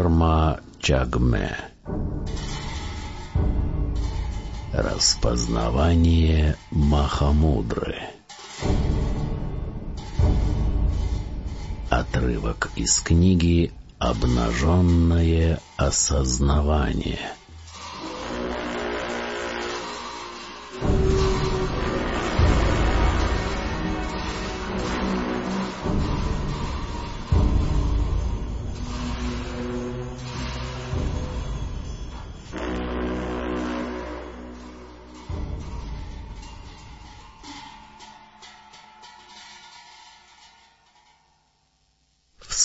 Дхарма Чагме. Распознавание Махамудры. Отрывок из книги «Обнаженное осознавание»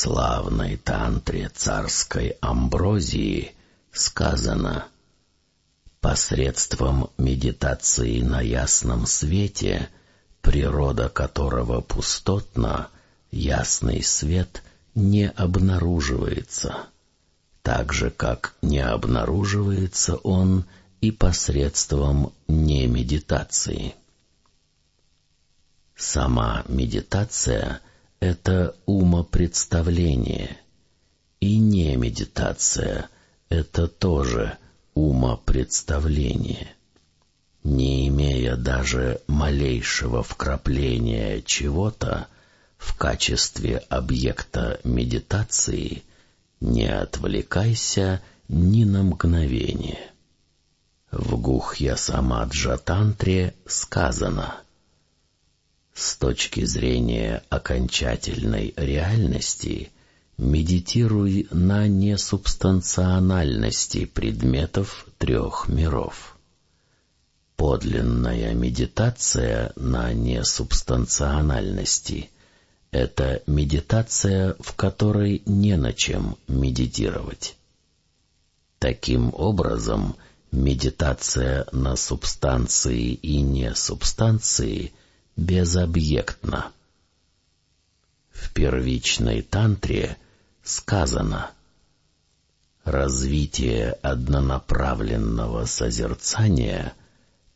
славной тантре царской амброзии сказано «Посредством медитации на ясном свете, природа которого пустотна, ясный свет не обнаруживается, так же, как не обнаруживается он и посредством немедитации». Сама медитация — это умопредставление. И не медитация — это тоже умопредставление. Не имея даже малейшего вкрапления чего-то в качестве объекта медитации, не отвлекайся ни на мгновение. В Гухья Самаджа Тантре сказано — с точки зрения окончательной реальности медитируй на несубстанциональности предметов трех миров. Подлинная медитация на несубстанциональности — это медитация, в которой не на чем медитировать. Таким образом, медитация на субстанции и несубстанции — безобъектно. В первичной тантре сказано «Развитие однонаправленного созерцания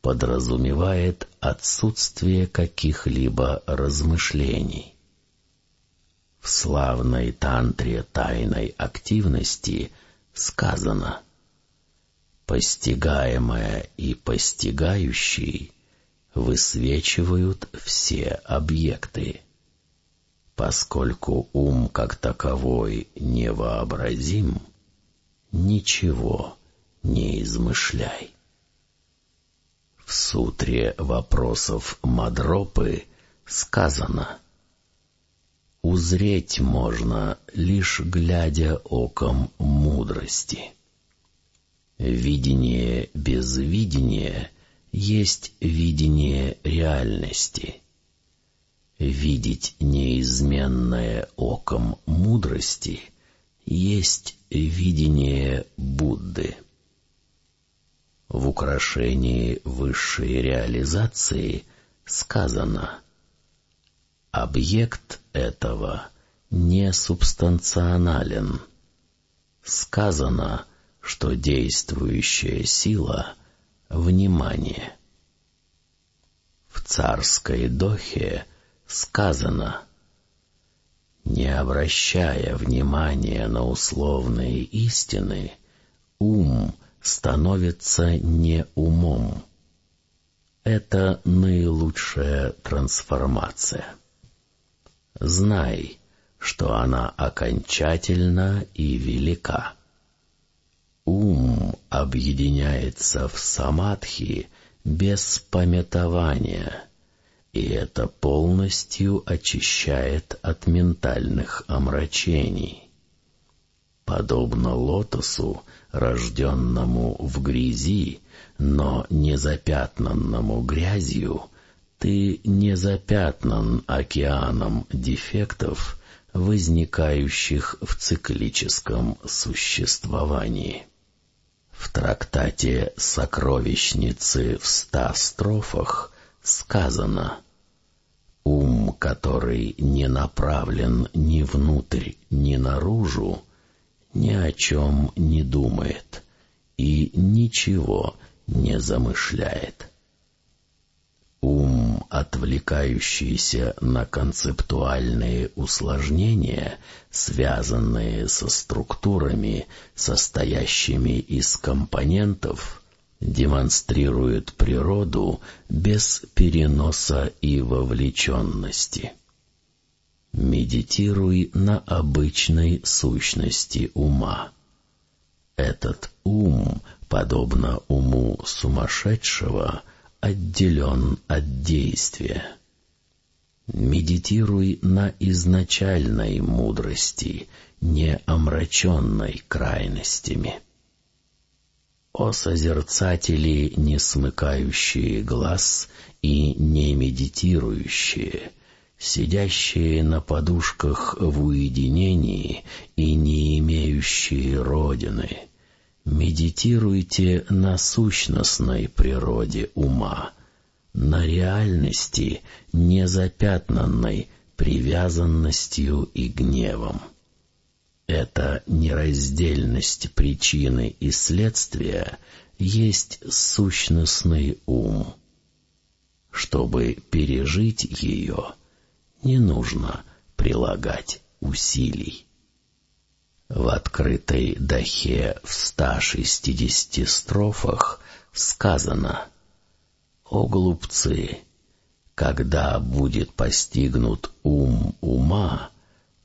подразумевает отсутствие каких-либо размышлений». В славной тантре тайной активности сказано «Постигаемое и постигающий — высвечивают все объекты. Поскольку ум как таковой невообразим, ничего не измышляй. В сутре вопросов Мадропы сказано «Узреть можно, лишь глядя оком мудрости». Видение без видения — есть видение реальности. Видеть неизменное оком мудрости есть видение Будды. В украшении высшей реализации сказано «Объект этого не субстанционален». Сказано, что действующая сила — внимание. В царской дохе сказано «Не обращая внимания на условные истины, ум становится не умом». Это наилучшая трансформация. Знай, что она окончательна и велика. Ум объединяется в самадхи без пометования, и это полностью очищает от ментальных омрачений. Подобно лотосу, рожденному в грязи, но не запятнанному грязью, ты не запятнан океаном дефектов, возникающих в циклическом существовании. В трактате «Сокровищницы в ста строфах» сказано «Ум, который не направлен ни внутрь, ни наружу, ни о чем не думает и ничего не замышляет». Ум, отвлекающийся на концептуальные усложнения, связанные со структурами, состоящими из компонентов, демонстрирует природу без переноса и вовлеченности. Медитируй на обычной сущности ума. Этот ум, подобно уму сумасшедшего, отделен от действия. Медитируй на изначальной мудрости, не омраченной крайностями. О созерцатели, не смыкающие глаз и не медитирующие, сидящие на подушках в уединении и не имеющие родины — Медитируйте на сущностной природе ума, на реальности, незапятнанной привязанностью и гневом. Эта нераздельность причины и следствия есть сущностный ум. Чтобы пережить ее, не нужно прилагать усилий. В открытой дахе в 160 строфах сказано «О глупцы, когда будет постигнут ум ума,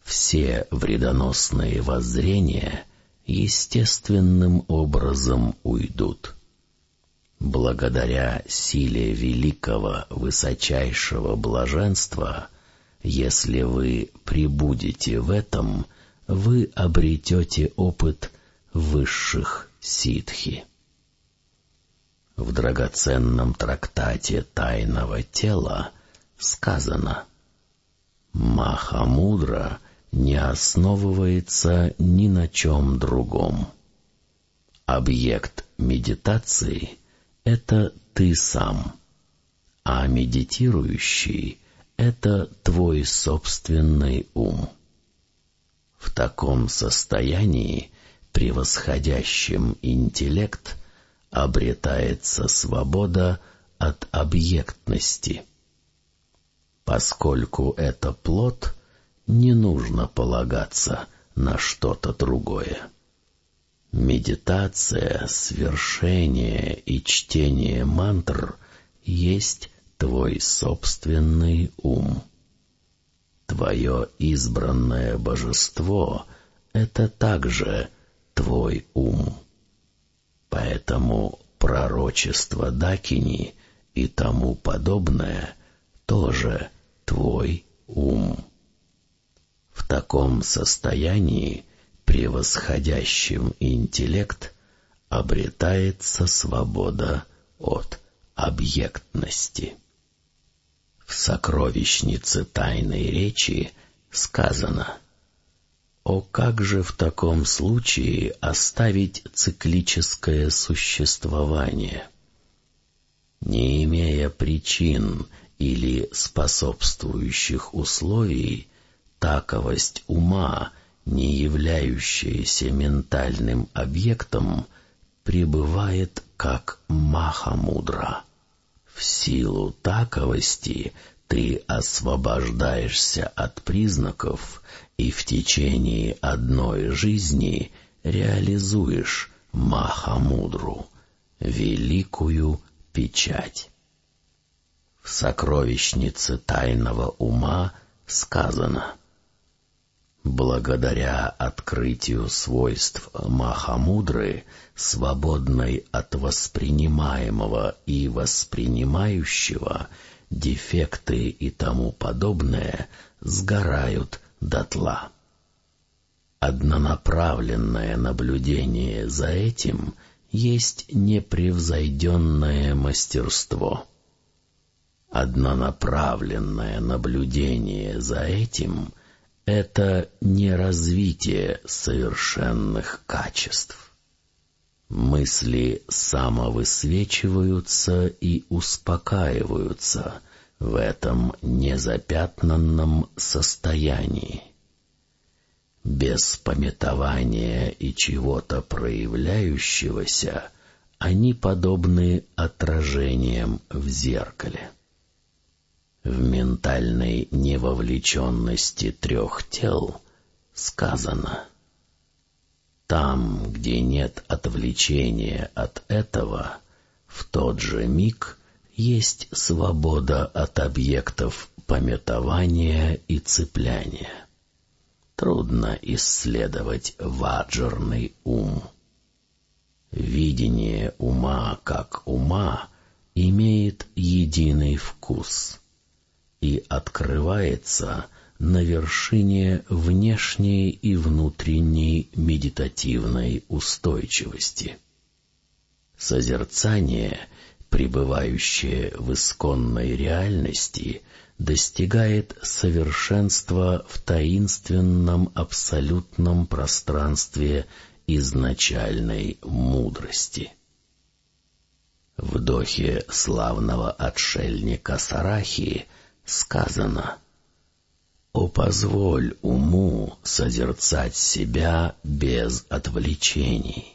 все вредоносные воззрения естественным образом уйдут. Благодаря силе великого высочайшего блаженства, если вы прибудете в этом, вы обретете опыт высших ситхи. В драгоценном трактате «Тайного тела» сказано «Махамудра не основывается ни на чем другом. Объект медитации — это ты сам, а медитирующий — это твой собственный ум». В таком состоянии, превосходящем интеллект, обретается свобода от объектности. Поскольку это плод, не нужно полагаться на что-то другое. Медитация, свершение и чтение мантр есть твой собственный ум. Твое избранное божество — это также твой ум. Поэтому пророчество Дакини и тому подобное тоже твой ум. В таком состоянии, превосходящем интеллект, обретается свобода от объектности. В сокровищнице тайной речи сказано «О, как же в таком случае оставить циклическое существование?» Не имея причин или способствующих условий, таковость ума, не являющаяся ментальным объектом, пребывает как махамудра. В силу таковости ты освобождаешься от признаков и в течение одной жизни реализуешь Махамудру, великую печать. В сокровищнице тайного ума сказано — Благодаря открытию свойств Махамудры, свободной от воспринимаемого и воспринимающего, дефекты и тому подобное сгорают дотла. Однонаправленное наблюдение за этим есть непревзойденное мастерство. Однонаправленное наблюдение за этим — это не развитие совершенных качеств. Мысли самовысвечиваются и успокаиваются в этом незапятнанном состоянии. Без пометования и чего-то проявляющегося они подобны отражениям в зеркале. В ментальной невовлеченности трех тел сказано «Там, где нет отвлечения от этого, в тот же миг есть свобода от объектов пометования и цепляния. Трудно исследовать ваджерный ум. Видение ума как ума имеет единый вкус и открывается на вершине внешней и внутренней медитативной устойчивости. Созерцание, пребывающее в исконной реальности, достигает совершенства в таинственном абсолютном пространстве изначальной мудрости. В дохе славного отшельника Сарахи сказано «О позволь уму созерцать себя без отвлечений».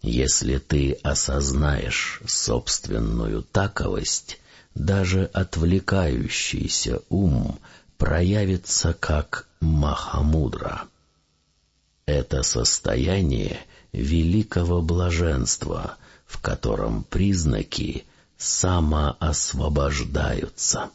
Если ты осознаешь собственную таковость, даже отвлекающийся ум проявится как Махамудра. Это состояние великого блаженства, в котором признаки самоосвобождаются.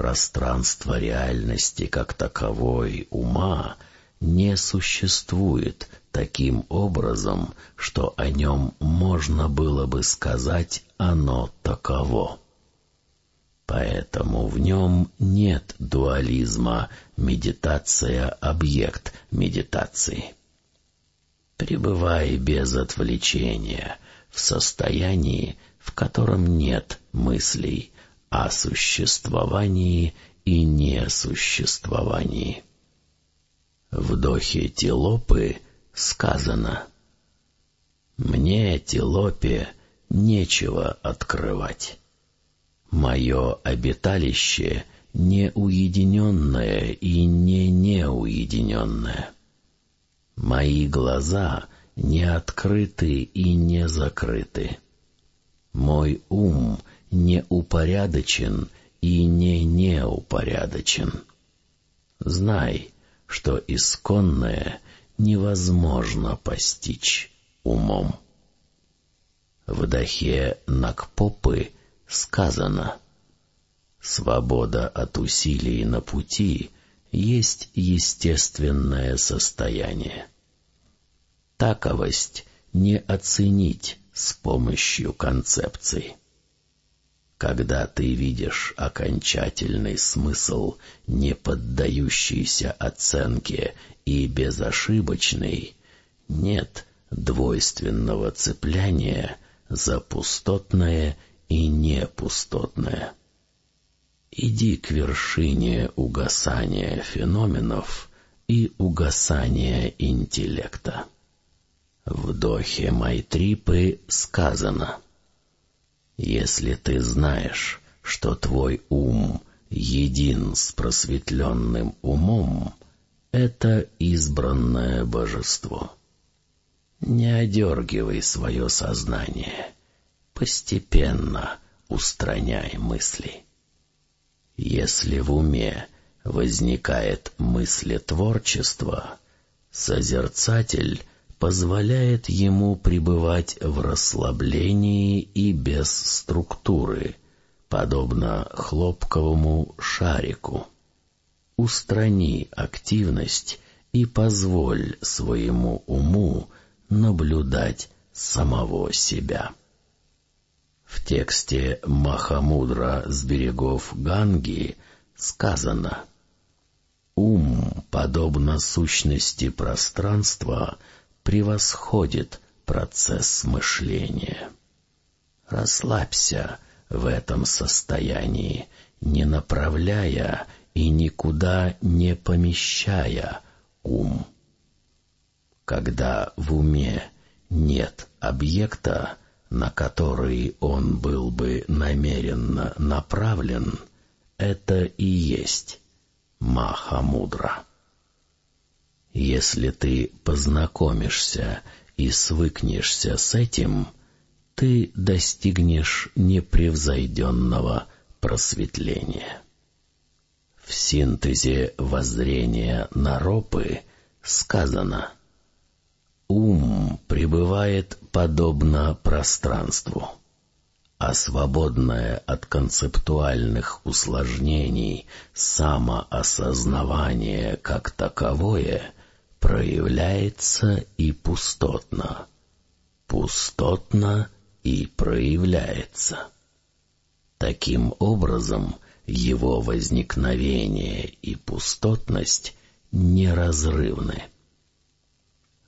Пространство реальности как таковой ума не существует таким образом, что о нем можно было бы сказать «оно таково». Поэтому в нем нет дуализма медитация-объект медитации. Пребывай без отвлечения, в состоянии, в котором нет мыслей о существовании и несуществовании. В дохе Тилопы сказано «Мне, Тилопе, нечего открывать. Мое обиталище не уединенное и не неуединенное. Мои глаза не открыты и не закрыты. Мой ум не упорядочен и не неупорядочен. Знай, что исконное невозможно постичь умом. В дахе Накпопы сказано «Свобода от усилий на пути есть естественное состояние. Таковость не оценить с помощью концепций. Когда ты видишь окончательный смысл, не поддающийся оценке и безошибочный, нет двойственного цепляния за пустотное и непустотное. Иди к вершине угасания феноменов и угасания интеллекта. В дохе Майтрипы сказано — если ты знаешь, что твой ум един с просветленным умом, это избранное божество. Не одергивай свое сознание, постепенно устраняй мысли. Если в уме возникает мыслетворчество, созерцатель позволяет ему пребывать в расслаблении и без структуры, подобно хлопковому шарику. Устрани активность и позволь своему уму наблюдать самого себя. В тексте Махамудра с берегов Ганги сказано «Ум, подобно сущности пространства, — превосходит процесс мышления. Расслабься в этом состоянии, не направляя и никуда не помещая ум. Когда в уме нет объекта, на который он был бы намеренно направлен, это и есть Махамудра. Если ты познакомишься и свыкнешься с этим, ты достигнешь непревзойденного просветления. В синтезе воззрения Наропы сказано «Ум пребывает подобно пространству» а свободное от концептуальных усложнений самоосознавание как таковое проявляется и пустотно, пустотно и проявляется. Таким образом, его возникновение и пустотность неразрывны.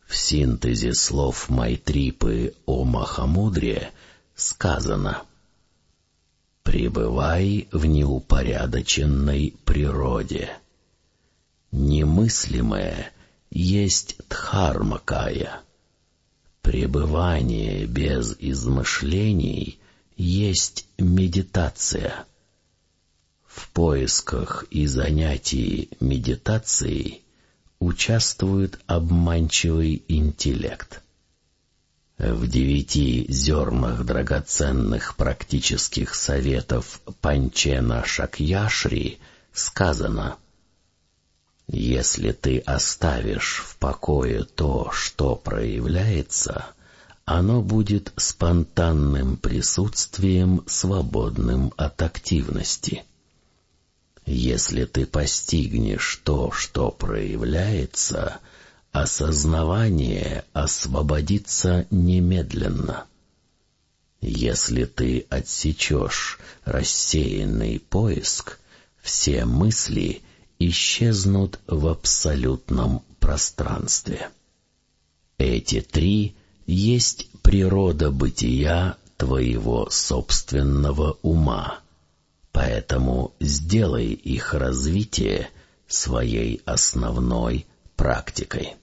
В синтезе слов Майтрипы о Махамудре сказано «Пребывай в неупорядоченной природе». Немыслимое есть дхармакая. Пребывание без измышлений есть медитация. В поисках и занятии медитацией участвует обманчивый интеллект. В девяти зернах драгоценных практических советов Панчена Шакьяшри сказано «Если ты оставишь в покое то, что проявляется, оно будет спонтанным присутствием, свободным от активности». Если ты постигнешь то, что проявляется — осознавание освободится немедленно. Если ты отсечешь рассеянный поиск, все мысли исчезнут в абсолютном пространстве. Эти три есть природа бытия твоего собственного ума, поэтому сделай их развитие своей основной практикой.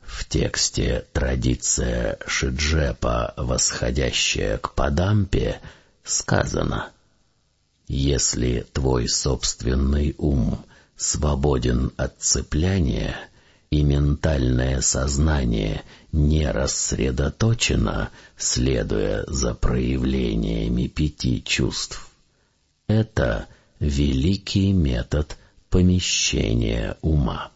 В тексте традиция Шиджепа, восходящая к Падампе, сказано «Если твой собственный ум свободен от цепляния, и ментальное сознание не рассредоточено, следуя за проявлениями пяти чувств, это великий метод помещения ума».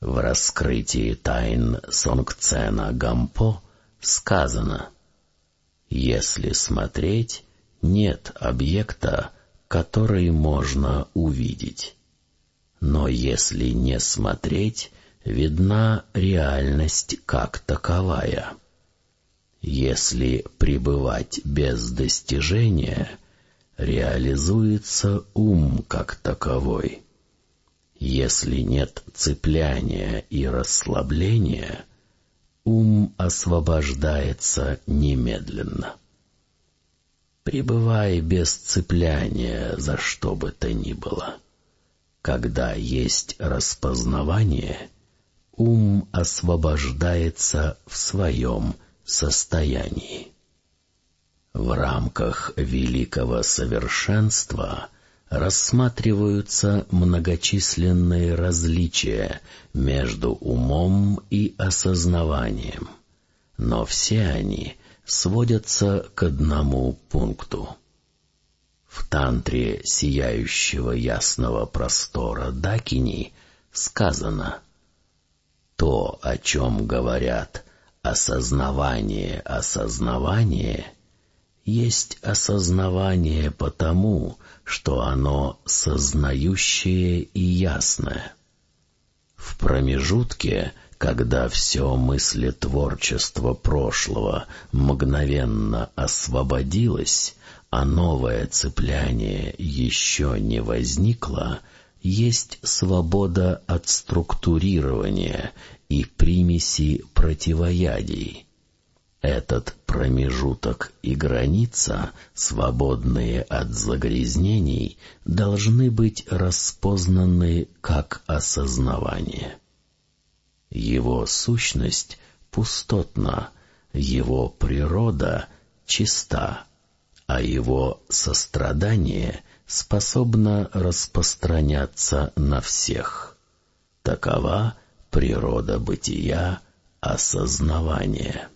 В раскрытии тайн Сонгцена Гампо сказано «Если смотреть, нет объекта, который можно увидеть. Но если не смотреть, видна реальность как таковая. Если пребывать без достижения, реализуется ум как таковой». Если нет цепляния и расслабления, ум освобождается немедленно. Пребывай без цепляния за что бы то ни было. Когда есть распознавание, ум освобождается в своем состоянии. В рамках великого совершенства — рассматриваются многочисленные различия между умом и осознаванием, но все они сводятся к одному пункту. В тантре сияющего ясного простора Дакини сказано «То, о чем говорят осознавание, осознавание, есть осознавание потому, что оно сознающее и ясное. В промежутке, когда все мыслетворчество прошлого мгновенно освободилось, а новое цепляние еще не возникло, есть свобода от структурирования и примеси противоядий. Этот промежуток и граница, свободные от загрязнений, должны быть распознаны как осознавание. Его сущность пустотна, его природа чиста, а его сострадание способно распространяться на всех. Такова природа бытия осознавания.